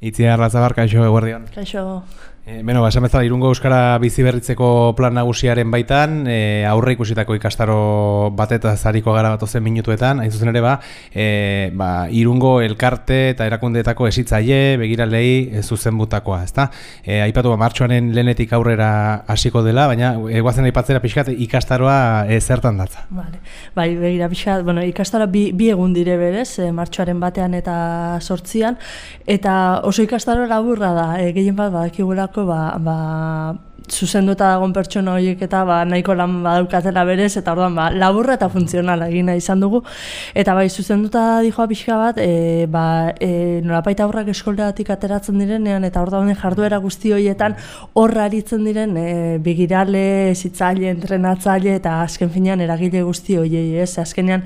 Itziar Lazabar, kaixo eguerdion. Kaixo. E, beno, ba, esan irungo euskara bizi berritzeko plan nagusiaren baitan, e, aurre ikusitako ikastaro bat eta zariko gara bat ozen minutuetan, hain zuzen ere ba, e, ba, irungo elkarte eta erakundeetako esitzaile, begiralei e, zuzen ezta? E, aipatu ba, martxoanen lehenetik aurrera hasiko dela, baina eguazen aipatzera pixkat ikastaroa e, zertan datza. Vale. Bai, begira pixkat, bueno, ikastaroa bi, bi egun dire berez, e, martxoaren batean eta sortzian, eta oso ikastaroa laburra da, e, gehien bat badakigulako ba, ba, zuzenduta dagoen pertsona horiek eta ba, nahiko lan badaukatela berez, eta orduan ba, laburra eta funtzionala egina izan dugu. Eta bai, zuzenduta dijoa pixka bat, e, ba, e, nolapaita aurrak eskoldeatik ateratzen direnean, eta orduan jarduera guzti horietan horra aritzen diren e, begirale, zitzaile, entrenatzaile, eta azken finean eragile guzti horiei, ez? Azkenean,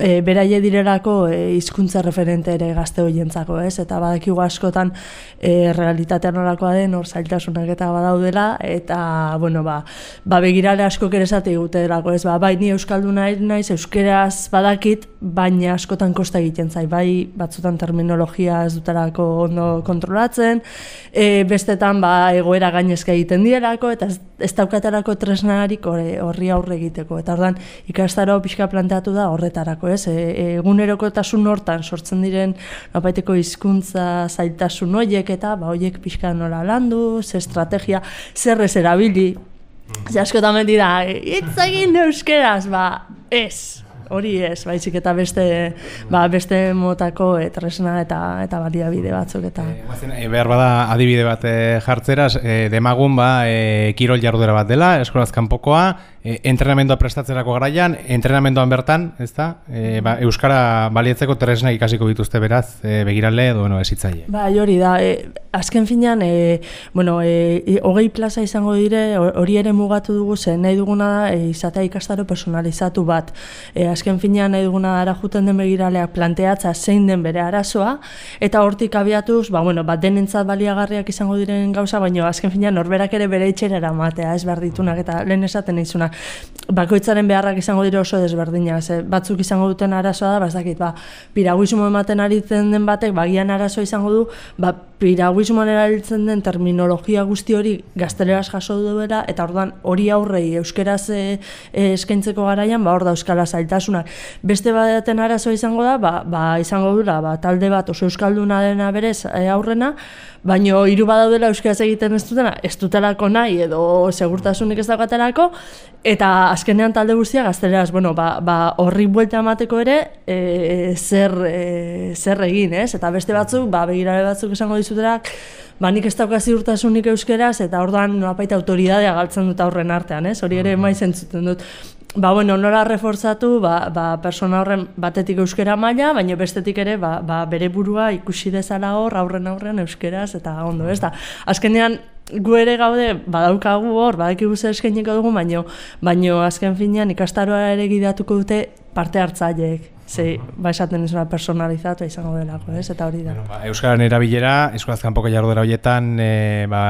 e, beraie direlako e, hizkuntza referente ere gazte hoientzako, ez? Eta badakigu askotan e, realitatean olakoa den hor zailtasunak eta badaudela eta bueno, ba, ba begirale asko ere esate gute delako, ez? Ba, bai ni euskalduna naiz, euskeraz badakit, baina askotan kosta egiten zai, bai batzutan terminologia ez dutelako ondo kontrolatzen, e, bestetan ba egoera gainezka egiten dielako eta ez, ez daukatelako tresnarik horri aurre egiteko. Eta ordan ikastaro pixka planteatu da horretarako, ez? E, egunerokotasun hortan sortzen diren nopaiteko hizkuntza zailtasun horiek eta ba horiek pixka nola landu, ze estrategia, zer ez erabili. Mm. askotan da, hitz egin euskeraz, ba, ez, hori ez, baizik eta beste ba, beste motako e, tresna eta eta baliabide batzuk eta e, behar bada adibide bat e, jartzeraz, e, demagun ba, e, kirol jardura bat dela, eskolaz kanpokoa, e, entrenamendoa prestatzerako garaian, entrenamendoan bertan, ez da? E, ba, Euskara balietzeko tresna ikasiko dituzte beraz, e, begirale edo bueno, esitzaile. Ba, hori da, e, azken finean, e, bueno, e, hogei plaza izango dire, hori ere mugatu dugu zen, nahi duguna da, e, izatea ikastaro personalizatu bat. E, azken finean nahi duguna ara juten den begiraleak planteatza zein den bere arazoa, eta hortik abiatuz, ba, bueno, bat denentzat baliagarriak izango diren gauza, baina azken finean norberak ere bere itxera matea, ez behar ditunak, eta lehen esaten izuna, bakoitzaren beharrak izango dira oso desberdinak, ze batzuk izango duten arazoa da, ba ez dakit, ba piraguismo ematen aritzen den batek bagian arazoa izango du, ba piraguismoan erabiltzen den terminologia guzti hori gazteleraz jaso duela eta orduan hori aurrei euskeraz e, e, eskaintzeko garaian, ba hor da euskala zailtasunak. Beste baten arazoa izango da, ba, ba izango dura, ba talde bat oso euskalduna dena berez e, aurrena, baino hiru badaudela euskaraz egiten ez dutena, ez dutelako nahi edo segurtasunik ez daukatelako eta azkenean talde guztia gazteleraz, bueno, ba, ba horri buelta emateko ere e, zer, e, zer egin, ez? Eta beste batzuk, ba begirale batzuk esango dizuterak, ba nik ez dauka ziurtasunik euskeraz eta orduan noapaita autoridadea galtzen dut aurren artean, ez? Hori ere maiz entzuten dut. Ba, bueno, nola reforzatu, ba, ba, persona horren batetik euskera maila, baina bestetik ere, ba, ba, bere burua ikusi dezala hor, aurren aurren euskeraz, eta ondo, ez da. Azkenean, gu ere gaude, badaukagu hor, badakigu zer eskainiko dugu, baino, baino azken finean ikastaroa ere gidatuko dute parte hartzaileek. Ze, ba esaten izuna personalizatu izango delako, ez? Eta hori da. Bueno, ba, Euskaran erabilera, eskolaz kanpoko jarduera horietan, e, ba,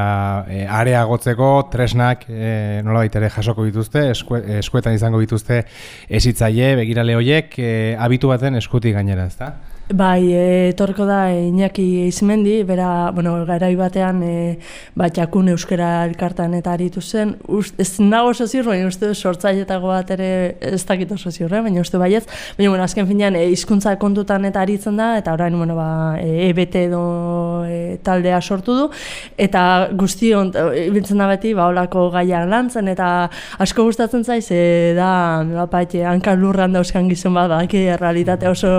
e, areagotzeko, tresnak, e, nola ere jasoko dituzte, eskuetan izango dituzte esitzaile, begirale horiek, e, abitu baten eskutik gainera, ezta? Bai, etorko da Iñaki Izmendi, bera, bueno, garai batean e, bat jakun euskera elkartan eta aritu zen. Ust, ez nago oso ziur, baina uste sortzailetako bat ere ez dakit oso ziur, eh? baina uste baiez. Baina, bueno, azken finean, e, izkuntza kontutan eta aritzen da, eta orain, bueno, ba, e, EBT edo e, taldea sortu du. Eta guzti hon, ibiltzen da beti, ba, olako gaiak lantzen, eta asko gustatzen zaiz, e, da, bapaite, hankal lurran dauzkan gizon bat, ba, realitate oso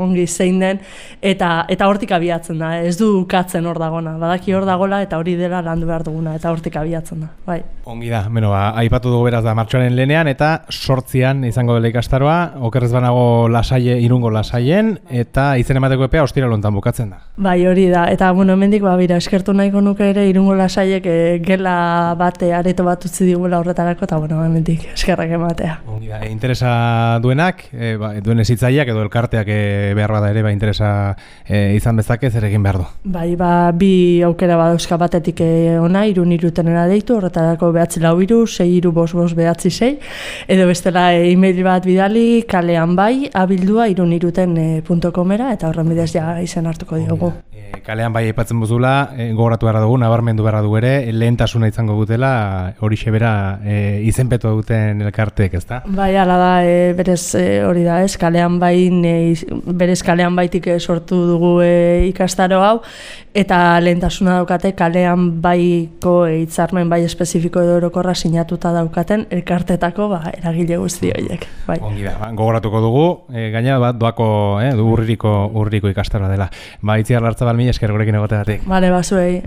ongi zein den eta eta hortik abiatzen da, ez du katzen hor dagona. Badaki hor dagola eta hori dela landu behar duguna eta hortik abiatzen da. Bai. Ongi da. Beno, ba, aipatu dugu beraz da martxoaren lenean eta sortzian izango dela ikastaroa, okerrez banago lasaie, irungo lasaien eta izen emateko epea ostira lontan bukatzen da. Bai, hori da. Eta bueno, hemendik ba bira eskertu nahiko nuke ere irungo lasaiek e, gela bate areto bat utzi digula horretarako eta bueno, hemendik eskerrak ematea. Ongi da. E, interesa duenak, e, ba, duen ezitzaileak edo elkarteak e, behar bada ere ba, interesa e, izan bezake zer egin behar du. Bai, ba, bi aukera badauzka batetik e, ona, irun irutenera deitu, horretarako behatzi lau iru, sei iru bos bos behatzi sei, edo bestela e, e-mail bat bidali, kalean bai, abildua irun iruten e, .comera, eta horren bidez ja izen hartuko diogu. E, kalean bai aipatzen buzula, e, gogoratu behar dugu, nabarmendu behar du ere, lehentasuna izango dutela, hori xebera e, izenpetu duten elkartek, ezta? Bai, ala da, e, berez e, hori da, ez, kalean bai, e, berez kalean baitik sortu dugu e, ikastaro hau, eta lehentasuna daukate kalean baiko e, bai espezifiko edo orokorra sinatuta daukaten elkartetako ba, eragile guzti horiek. Bai. Ongi da, ba, gogoratuko dugu, e, gaina bat doako, e, du urririko, urririko ikastaro dela. Ba, itziar lartza balmi esker gurekin egoteatik. Bale, basuei.